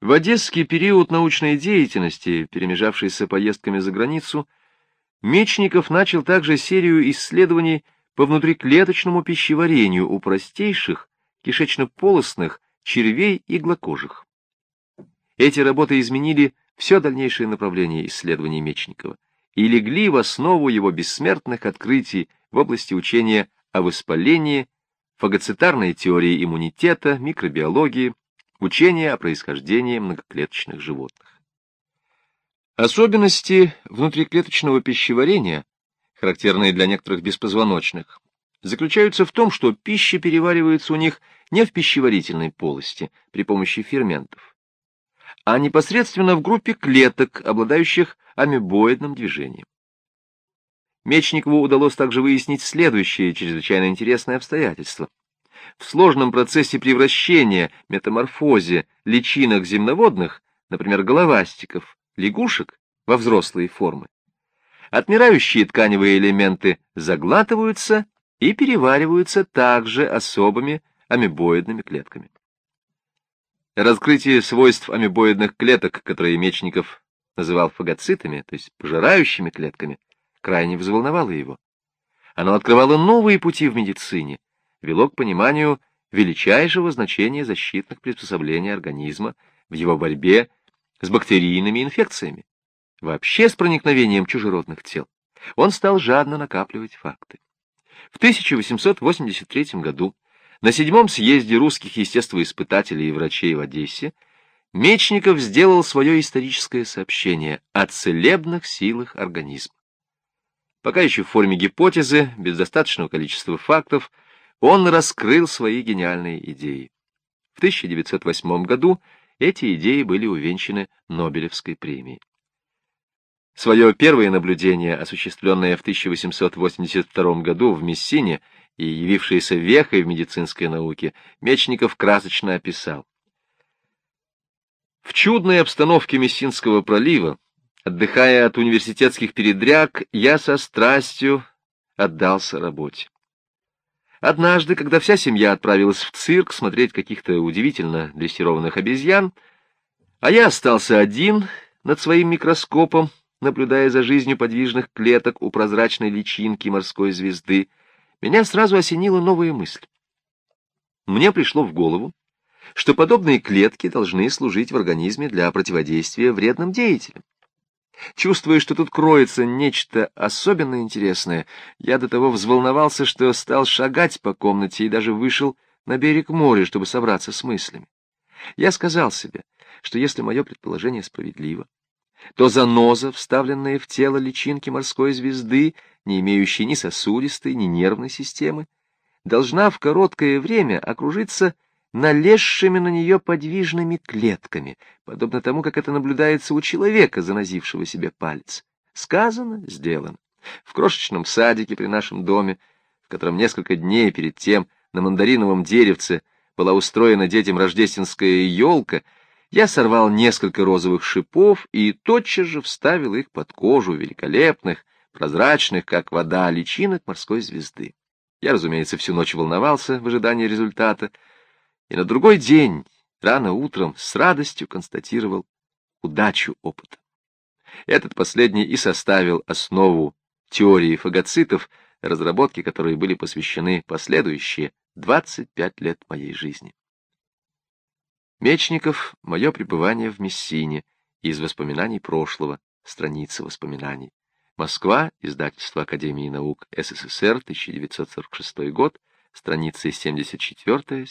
В одесский период научной деятельности, перемежавшийся поездками за границу, Мечников начал также серию исследований по внутриклеточному пищеварению у простейших кишечно-полостных червей и иглокожих. Эти работы изменили все дальнейшее направление исследований Мечникова и легли в основу его бессмертных открытий в области учения о воспалении, фагоцитарной теории иммунитета, микробиологии, учения о происхождении многоклеточных животных. Особенности внутриклеточного пищеварения, характерные для некоторых беспозвоночных, заключаются в том, что пища переваривается у них не в пищеварительной полости при помощи ферментов, а непосредственно в группе клеток, обладающих амебоидным движением. Мечникову удалось также выяснить следующее чрезвычайно интересное обстоятельство. В сложном процессе превращения, метаморфозе личинок земноводных, например, головастиков, лягушек, во взрослые формы, отмирающие тканевые элементы заглатываются и перевариваются также особыми амебоидными клетками. Раскрытие свойств амебоидных клеток, которые Мечников называл фагоцитами, то есть пожирающими клетками, крайне взволновало его. Оно открывало новые пути в медицине, вело к пониманию величайшего значения защитных приспособлений организма в его борьбе с бактерийными инфекциями, вообще с проникновением чужеродных тел. Он стал жадно накапливать факты. В 1883 году на седьмом съезде русских естествоиспытателей и врачей в Одессе Мечников сделал свое историческое сообщение о целебных силах организма. Пока еще в форме гипотезы, без достаточного количества фактов, он раскрыл свои гениальные идеи. В 1908 году эти идеи были увенчаны Нобелевской премией. Свое первое наблюдение, осуществленное в 1882 году в Мессине и явившееся вехой в медицинской науке, Мечников красочно описал. В чудной обстановке Мессинского пролива, отдыхая от университетских передряг, я со страстью отдался работе. Однажды, когда вся семья отправилась в цирк смотреть каких-то удивительно дрессированных обезьян, а я остался один над своим микроскопом, наблюдая за жизнью подвижных клеток у прозрачной личинки морской звезды, меня сразу осенила новая мысль. Мне пришло в голову, что подобные клетки должны служить в организме для противодействия вредным деятелям. Чувствуя, что тут кроется нечто особенно интересное, я до того взволновался, что стал шагать по комнате и даже вышел на берег моря, чтобы собраться с мыслями. Я сказал себе, что если мое предположение справедливо, то заноза, вставленная в тело личинки морской звезды, не имеющей ни сосудистой, ни нервной системы, должна в короткое время окружиться налезшими на нее подвижными клетками, подобно тому, как это наблюдается у человека, занозившего себе палец. Сказано, сделано. В крошечном садике при нашем доме, в котором несколько дней перед тем на мандариновом деревце была устроена детям рождественская елка, я сорвал несколько розовых шипов и тотчас же вставил их под кожу великолепных, прозрачных, как вода, личинок морской звезды. Я, разумеется, всю ночь волновался в ожидании результата, и на другой день, рано утром, с радостью констатировал удачу опыта. Этот последний и составил основу теории фагоцитов, разработке которой были посвящены последующие 25 лет моей жизни. Мечников «Мое пребывание в Мессине» из воспоминаний прошлого, страницы воспоминаний. Москва, издательство Академии наук СССР, 1946 год, страницы 74-75.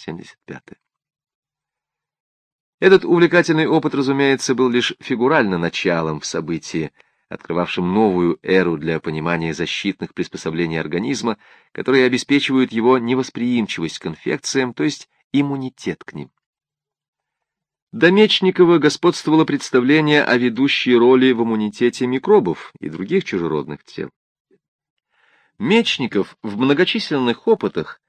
Этот увлекательный опыт, разумеется, был лишь фигурально началом в событии, открывавшим новую эру для понимания защитных приспособлений организма, которые обеспечивают его невосприимчивость к инфекциям, то есть иммунитет к ним. До Мечникова господствовало представление о ведущей роли в иммунитете микробов и других чужеродных тел. Мечников в многочисленных опытах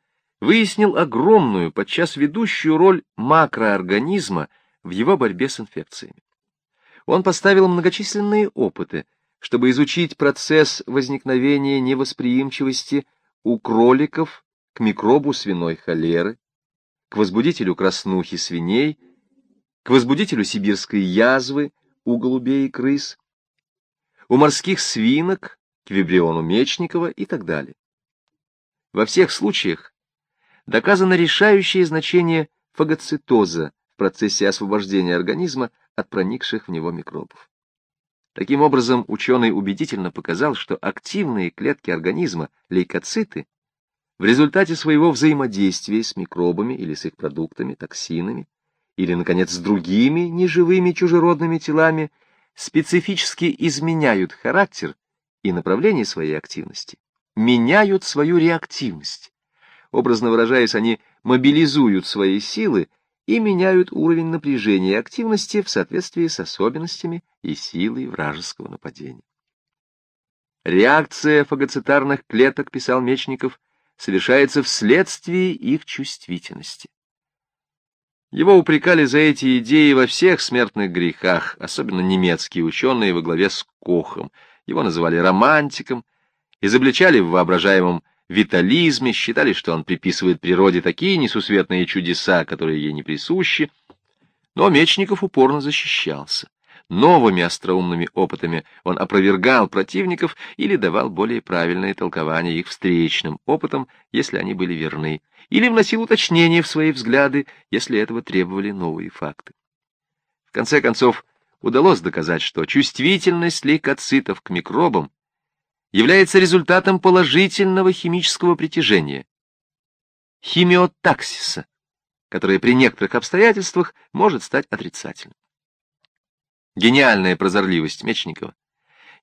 выяснил огромную, подчас ведущую роль макроорганизма в его борьбе с инфекциями. Он поставил многочисленные опыты, чтобы изучить процесс возникновения невосприимчивости у кроликов к микробу свиной холеры, к возбудителю краснухи свиней к возбудителю сибирской язвы у голубей и крыс, у морских свинок, к вибриону Мечникова и так далее. Во всех случаях доказано решающее значение фагоцитоза в процессе освобождения организма от проникших в него микробов. Таким образом, ученый убедительно показал, что активные клетки организма, лейкоциты, в результате своего взаимодействия с микробами или с их продуктами, токсинами, или, наконец, с другими неживыми чужеродными телами, специфически изменяют характер и направление своей активности, меняют свою реактивность. Образно выражаясь, они мобилизуют свои силы и меняют уровень напряжения и активности в соответствии с особенностями и силой вражеского нападения. Реакция фагоцитарных клеток, писал Мечников, совершается вследствие их чувствительности. Его упрекали за эти идеи во всех смертных грехах, особенно немецкие ученые во главе с Кохом. Его называли романтиком, изобличали в воображаемом витализме, считали, что он приписывает природе такие несусветные чудеса, которые ей не присущи. Но Мечников упорно защищался. Новыми остроумными опытами он опровергал противников или давал более правильное толкование их встречным опытам, если они были верны, или вносил уточнения в свои взгляды, если этого требовали новые факты. В конце концов, удалось доказать, что чувствительность лейкоцитов к микробам является результатом положительного химического притяжения, химиотаксиса, которое при некоторых обстоятельствах может стать отрицательным. Гениальная прозорливость Мечникова,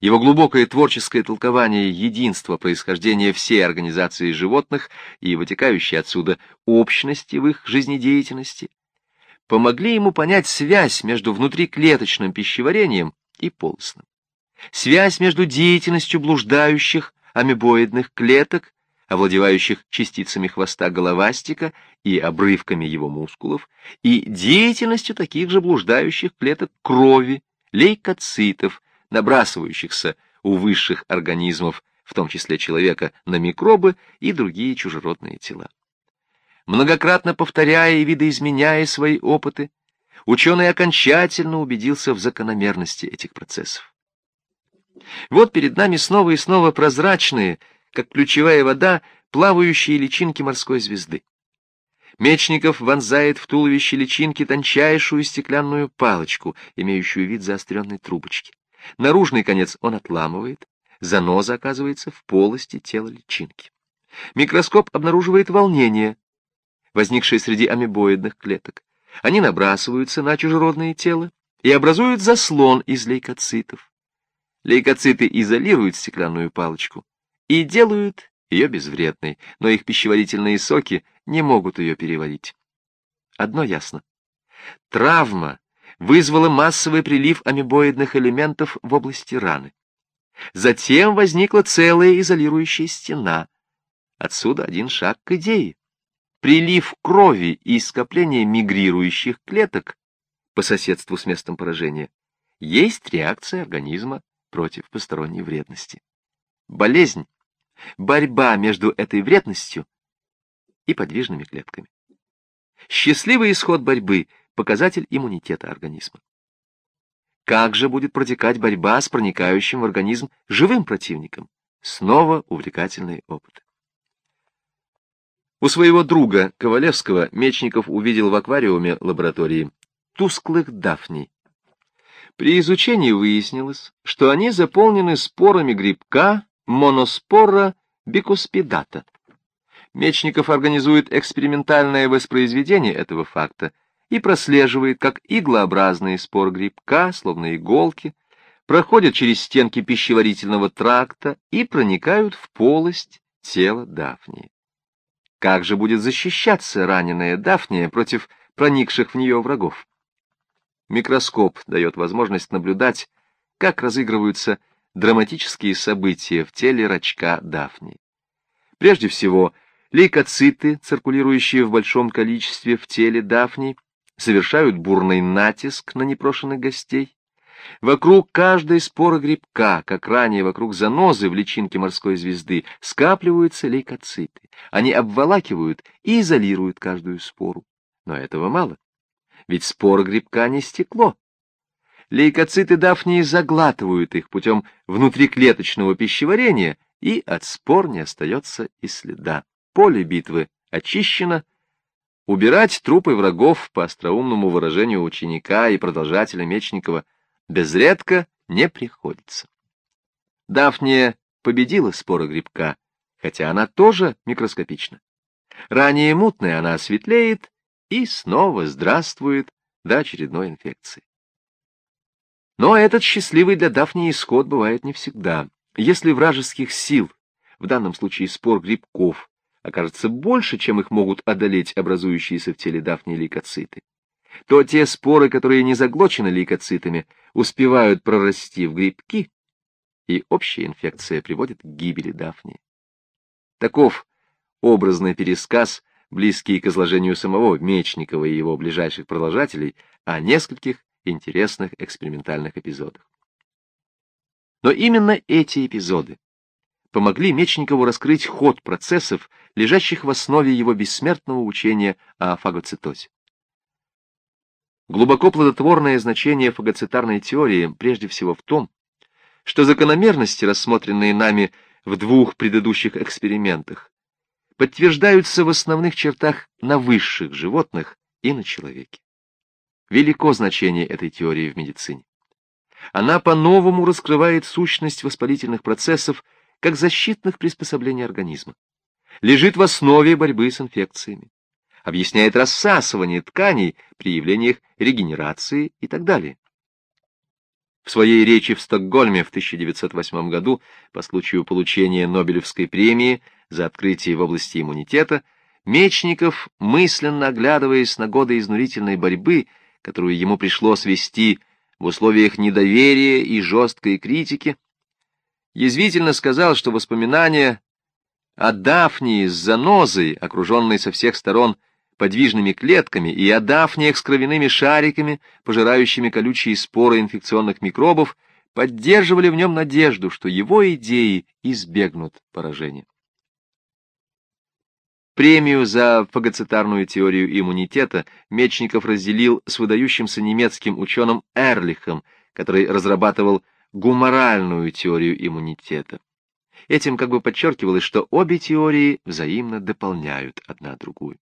его глубокое творческое толкование единства происхождения всей организации животных и вытекающей отсюда общности в их жизнедеятельности, помогли ему понять связь между внутриклеточным пищеварением и полостным связь между деятельностью блуждающих амебоидных клеток, овладевающих частицами хвоста головастика и обрывками его мускулов, и деятельностью таких же блуждающих клеток крови, лейкоцитов, набрасывающихся у высших организмов, в том числе человека, на микробы и другие чужеродные тела. Многократно повторяя и видоизменяя свои опыты, ученый окончательно убедился в закономерности этих процессов. Вот перед нами снова и снова прозрачные, как ключевая вода, плавающие личинки морской звезды. Мечников вонзает в туловище личинки тончайшую стеклянную палочку, имеющую вид заостренной трубочки. Наружный конец он отламывает, заноза оказывается в полости тела личинки. Микроскоп обнаруживает волнение, возникшее среди амебоидных клеток. Они набрасываются на чужеродное тело и образуют заслон из лейкоцитов. Лейкоциты изолируют стеклянную палочку и делают ее безвредной, но их пищеварительные соки не могут ее переварить. Одно ясно. Травма вызвала массовый прилив амебоидных элементов в области раны. Затем возникла целая изолирующая стена. Отсюда один шаг к идее. Прилив крови и скопление мигрирующих клеток по соседству с местом поражения есть реакция организма против посторонней вредности. Болезнь — борьба между этой вредностью и подвижными клетками. Счастливый исход борьбы — показатель иммунитета организма. Как же будет протекать борьба с проникающим в организм живым противником? Снова увлекательный опыт. У своего друга Ковалевского Мечников увидел в аквариуме лаборатории тусклых дафней, при изучении выяснилось, что они заполнены спорами грибка моноспора бикуспидата. Мечников организует экспериментальное воспроизведение этого факта и прослеживает, как иглообразные спор грибка, словно иголки, проходят через стенки пищеварительного тракта и проникают в полость тела Дафнии. Как же будет защищаться раненая Дафния против проникших в нее врагов? Микроскоп дает возможность наблюдать, как разыгрываются драматические события в теле рачка Дафни. Прежде всего, лейкоциты, циркулирующие в большом количестве в теле Дафни, совершают бурный натиск на непрошенных гостей. Вокруг каждой споры грибка, как ранее вокруг занозы в личинке морской звезды, скапливаются лейкоциты. Они обволакивают и изолируют каждую спору. Но этого мало. Ведь спор грибка не стекло. Лейкоциты дафнии заглатывают их путем внутриклеточного пищеварения, и от спор не остается и следа. Поле битвы очищено, убирать трупы врагов, по остроумному выражению ученика и продолжателя Мечникова, безредко не приходится. Дафния победила споры грибка, хотя она тоже микроскопична. Ранее мутная она светлеет и снова здравствует до очередной инфекции. Но этот счастливый для Дафнии исход бывает не всегда. Если вражеских сил, в данном случае спор грибков, окажется больше, чем их могут одолеть образующиеся в теле Дафнии лейкоциты, то те споры, которые не заглочены лейкоцитами, успевают прорасти в грибки, и общая инфекция приводит к гибели Дафнии. Таков образный пересказ, близкий к изложению самого Мечникова и его ближайших продолжателей, о нескольких интересных экспериментальных эпизодах. Но именно эти эпизоды помогли Мечникову раскрыть ход процессов, лежащих в основе его бессмертного учения о фагоцитозе. Глубоко плодотворное значение фагоцитарной теории прежде всего в том, что закономерности, рассмотренные нами в двух предыдущих экспериментах, подтверждаются в основных чертах на высших животных и на человеке. Велико значение этой теории в медицине. Она по-новому раскрывает сущность воспалительных процессов как защитных приспособлений организма. Лежит в основе борьбы с инфекциями. Объясняет рассасывание тканей при явлениях регенерации и так далее. В своей речи в Стокгольме в 1908 году по случаю получения Нобелевской премии за открытие в области иммунитета Мечников, мысленно оглядываясь на годы изнурительной борьбы, которую ему пришлось вести в условиях недоверия и жесткой критики, язвительно сказал, что воспоминания о Дафнии с занозой, окруженной со всех сторон подвижными клетками, и о Дафниях с кровяными шариками, пожирающими колючие споры инфекционных микробов, поддерживали в нем надежду, что его идеи избегнут поражения. Премию за фагоцитарную теорию иммунитета Мечников разделил с выдающимся немецким ученым Эрлихом, который разрабатывал гуморальную теорию иммунитета. Этим как бы подчеркивалось, что обе теории взаимно дополняют одна другую.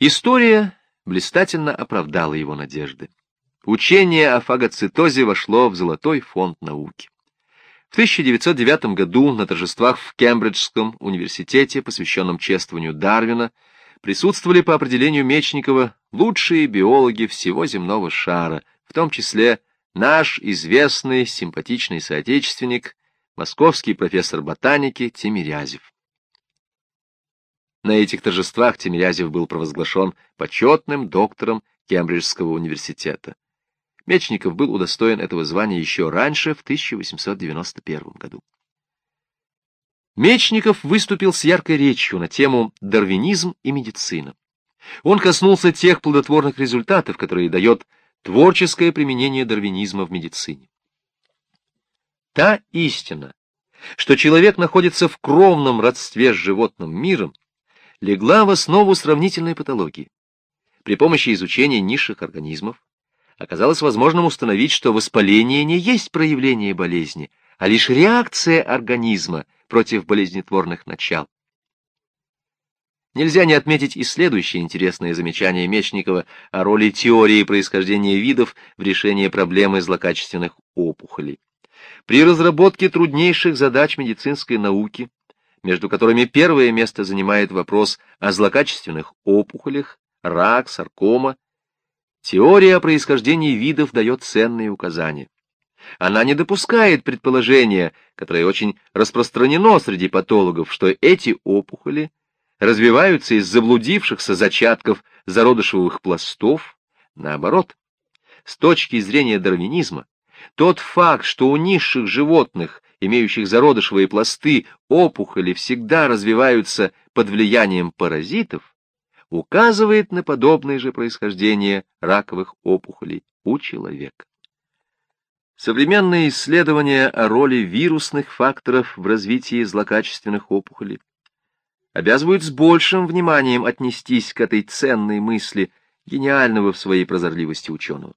История блистательно оправдала его надежды. Учение о фагоцитозе вошло в золотой фонд науки. В 1909 году на торжествах в Кембриджском университете, посвященном чествованию Дарвина, присутствовали по определению Мечникова лучшие биологи всего земного шара, в том числе наш известный симпатичный соотечественник, московский профессор ботаники Тимирязев. На этих торжествах Тимирязев был провозглашен почетным доктором Кембриджского университета. Мечников был удостоен этого звания еще раньше, в 1891 году. Мечников выступил с яркой речью на тему «Дарвинизм и медицина». Он коснулся тех плодотворных результатов, которые дает творческое применение дарвинизма в медицине. Та истина, что человек находится в кровном родстве с животным миром, легла в основу сравнительной патологии. При помощи изучения низших организмов оказалось возможным установить, что воспаление не есть проявление болезни, а лишь реакция организма против болезнетворных начал. Нельзя не отметить и следующее интересное замечание Мечникова о роли теории происхождения видов в решении проблемы злокачественных опухолей. При разработке труднейших задач медицинской науки, между которыми первое место занимает вопрос о злокачественных опухолях, рак, саркома, Теория о происхождении видов дает ценные указания. Она не допускает предположения, которое очень распространено среди патологов, что эти опухоли развиваются из заблудившихся зачатков зародышевых пластов. Наоборот, с точки зрения дарвинизма, тот факт, что у низших животных, имеющих зародышевые пласты, опухоли всегда развиваются под влиянием паразитов, указывает на подобное же происхождение раковых опухолей у человека. Современные исследования о роли вирусных факторов в развитии злокачественных опухолей обязывают с большим вниманием отнестись к этой ценной мысли гениального в своей прозорливости ученого.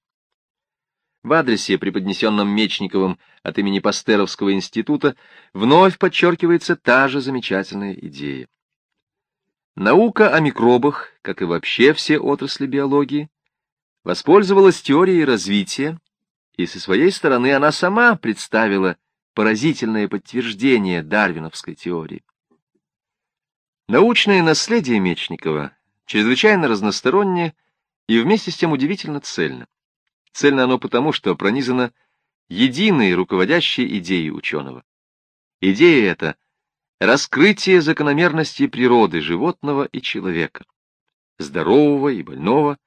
В адресе, преподнесенном Мечниковым от имени Пастеровского института, вновь подчеркивается та же замечательная идея. Наука о микробах, как и вообще все отрасли биологии, воспользовалась теорией развития, и со своей стороны она сама представила поразительное подтверждение дарвиновской теории. Научное наследие Мечникова чрезвычайно разностороннее и вместе с тем удивительно цельно. Цельно оно потому, что пронизано единой руководящей идеей ученого. Идея эта — раскрытие закономерностей природы животного и человека, здорового и больного,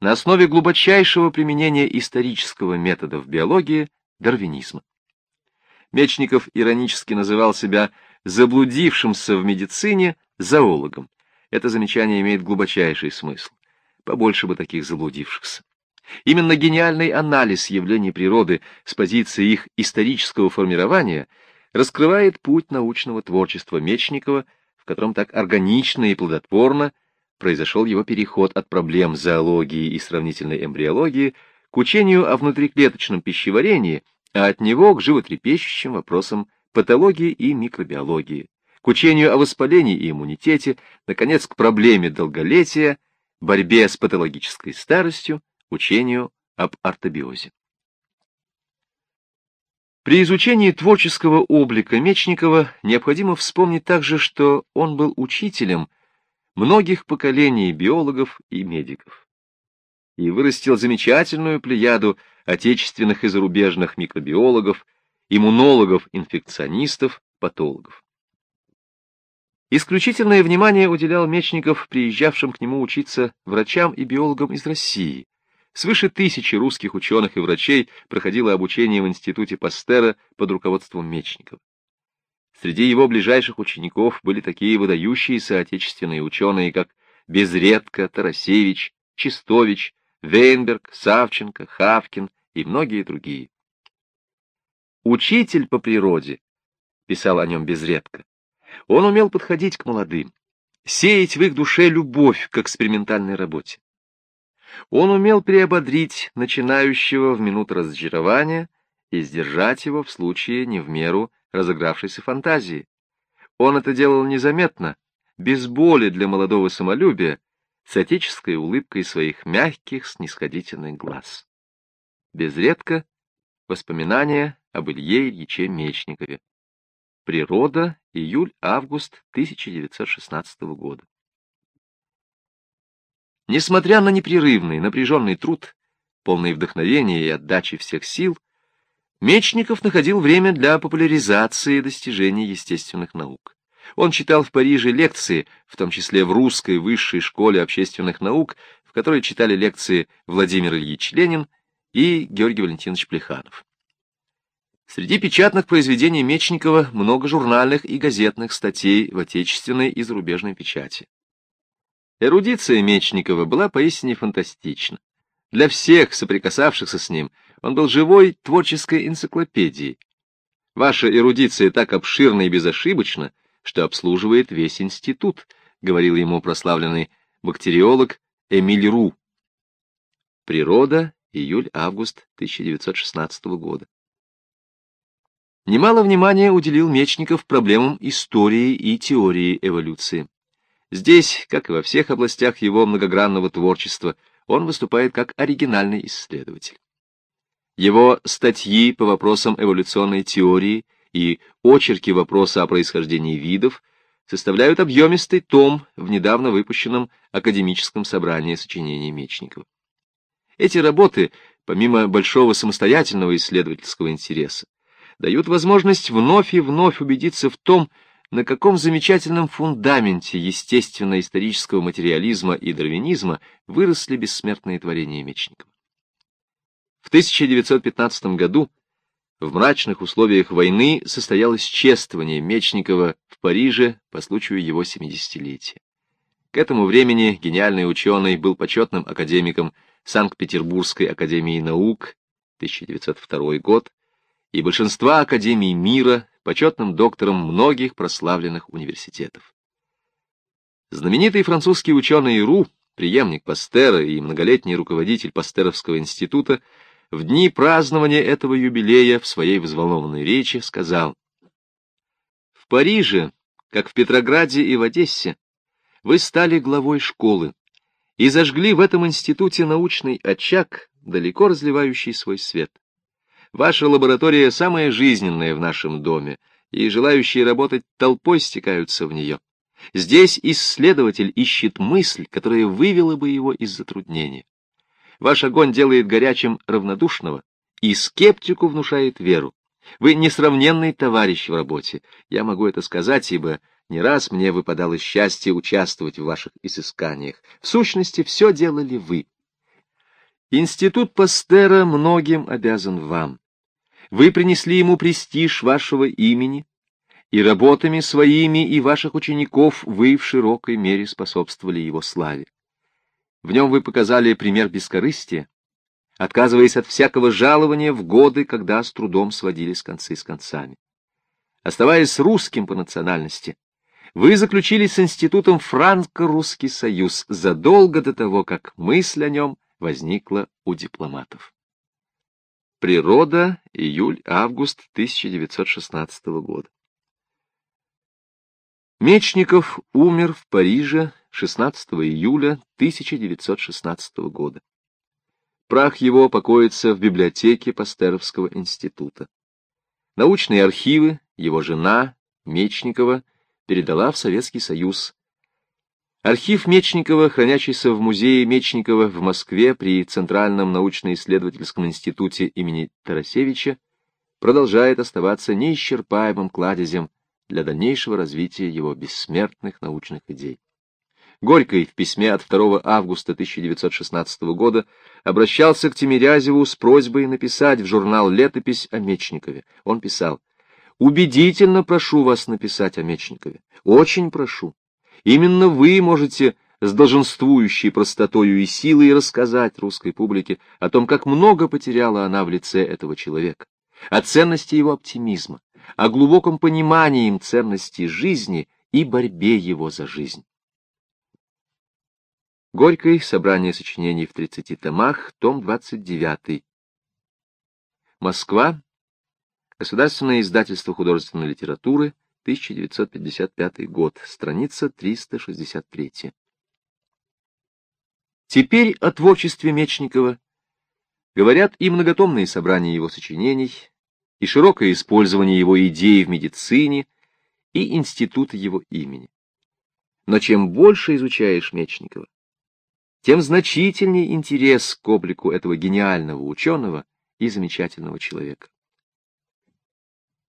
на основе глубочайшего применения исторического метода в биологии — дарвинизма. Мечников иронически называл себя заблудившимся в медицине зоологом. Это замечание имеет глубочайший смысл. Побольше бы таких заблудившихся. Именно гениальный анализ явлений природы с позиции их исторического формирования раскрывает путь научного творчества Мечникова, в котором так органично и плодотворно произошел его переход от проблем зоологии и сравнительной эмбриологии к учению о внутриклеточном пищеварении, а от него к животрепещущим вопросам патологии и микробиологии, к учению о воспалении и иммунитете, наконец, к проблеме долголетия, борьбе с патологической старостью, учению об ортобиозе. При изучении творческого облика Мечникова необходимо вспомнить также, что он был учителем многих поколений биологов и медиков и вырастил замечательную плеяду отечественных и зарубежных микробиологов, иммунологов, инфекционистов, патологов. Исключительное внимание уделял Мечников приезжавшим к нему учиться врачам и биологам из России, Свыше тысячи русских ученых и врачей проходило обучение в институте Пастера под руководством Мечникова. Среди его ближайших учеников были такие выдающиеся отечественные ученые, как Безредко, Тарасевич, Чистович, Вейнберг, Савченко, Хавкин и многие другие. «Учитель по природе», — писал о нем Безредко, — он умел подходить к молодым, сеять в их душе любовь к экспериментальной работе. Он умел приободрить начинающего в минуту разочарования и сдержать его в случае не в меру разыгравшейся фантазии. Он это делал незаметно, без боли для молодого самолюбия, с отеческой улыбкой своих мягких, снисходительных глаз. Безредко воспоминания об Илье Ильиче Мечникове. Природа, июль-август 1916 года. Несмотря на непрерывный, напряженный труд, полный вдохновения и отдачи всех сил, Мечников находил время для популяризации достижений естественных наук. Он читал в Париже лекции, в том числе в русской высшей школе общественных наук, в которой читали лекции Владимир Ильич Ленин и Георгий Валентинович Плеханов. Среди печатных произведений Мечникова много журнальных и газетных статей в отечественной и зарубежной печати. Эрудиция Мечникова была поистине фантастична. Для всех, соприкасавшихся с ним, он был живой творческой энциклопедией. Ваша эрудиция так обширна и безошибочна, что обслуживает весь институт, говорил ему прославленный бактериолог Эмиль Ру. Природа, июль-август 1916 года. Немало внимания уделил Мечников проблемам истории и теории эволюции. Здесь, как и во всех областях его многогранного творчества, он выступает как оригинальный исследователь. Его статьи по вопросам эволюционной теории и очерки вопроса о происхождении видов составляют объемистый том в недавно выпущенном академическом собрании сочинений Мечникова. Эти работы, помимо большого самостоятельного исследовательского интереса, дают возможность вновь и вновь убедиться в том, на каком замечательном фундаменте естественно-исторического материализма и дарвинизма выросли бессмертные творения Мечникова. В 1915 году в мрачных условиях войны состоялось чествование Мечникова в Париже по случаю его 70-летия. К этому времени гениальный ученый был почетным академиком Санкт-Петербургской академии наук 1902 год и большинства академий мира почетным доктором многих прославленных университетов. Знаменитый французский ученый Ру, преемник Пастера и многолетний руководитель Пастеровского института, в дни празднования этого юбилея в своей взволнованной речи сказал «В Париже, как в Петрограде и в Одессе, вы стали главой школы и зажгли в этом институте научный очаг, далеко разливающий свой свет. Ваша лаборатория самая жизненная в нашем доме, и желающие работать толпой стекаются в нее. Здесь исследователь ищет мысль, которая вывела бы его из затруднения. Ваш огонь делает горячим равнодушного, и скептику внушает веру. Вы несравненный товарищ в работе. Я могу это сказать, ибо не раз мне выпадало счастье участвовать в ваших изысканиях. В сущности, все делали вы. Институт Пастера многим обязан вам. Вы принесли ему престиж вашего имени, и работами своими и ваших учеников вы в широкой мере способствовали его славе. В нем вы показали пример бескорыстия, отказываясь от всякого жалования в годы, когда с трудом сводились концы с концами. Оставаясь русским по национальности, вы заключили с институтом Франко-Русский союз задолго до того, как мысль о нем возникла у дипломатов. Природа, июль-август 1916 года. Мечников умер в Париже 16 июля 1916 года. Прах его покоится в библиотеке Пастеровского института. Научные архивы его жена, Мечникова, передала в Советский Союз. Архив Мечникова, хранящийся в музее Мечникова в Москве при Центральном научно-исследовательском институте имени Тарасевича, продолжает оставаться неисчерпаемым кладезем для дальнейшего развития его бессмертных научных идей. Горький в письме от 2 августа 1916 года обращался к Тимирязеву с просьбой написать в журнал «Летопись» о Мечникове. Он писал, «Убедительно прошу вас написать о Мечникове. Очень прошу. Именно вы можете с долженствующей простотою и силой рассказать русской публике о том, как много потеряла она в лице этого человека, о ценности его оптимизма, о глубоком понимании им ценности жизни и борьбе его за жизнь. Горький. Собрание сочинений в 30 томах. Том 29. Москва. Государственное издательство художественной литературы. 1955 год. Страница 363. Теперь о творчестве Мечникова говорят и многотомные собрания его сочинений, и широкое использование его идей в медицине, и институты его имени. Но чем больше изучаешь Мечникова, тем значительнее интерес к облику этого гениального ученого и замечательного человека.